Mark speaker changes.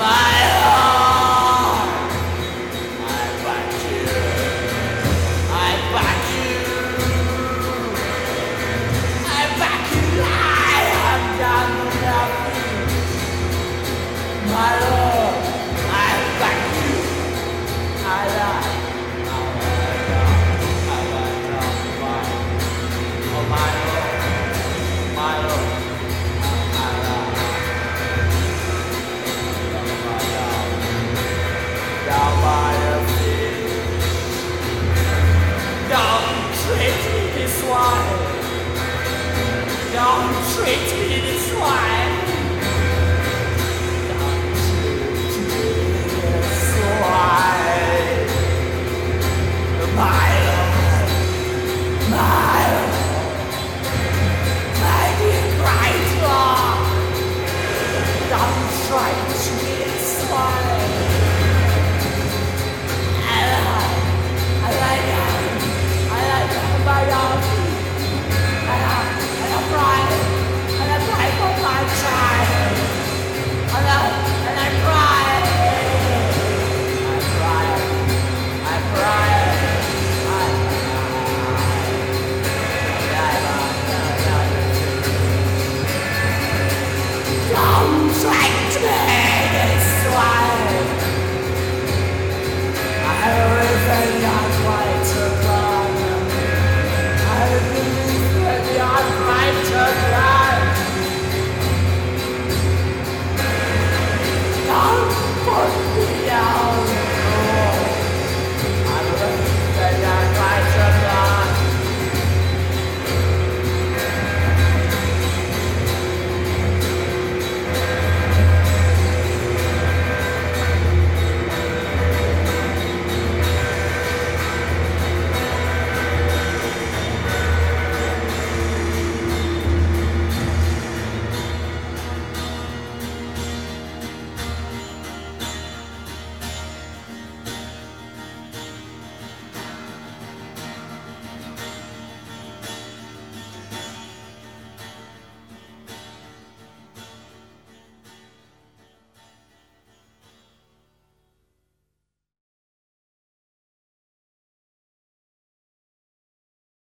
Speaker 1: vai. Treat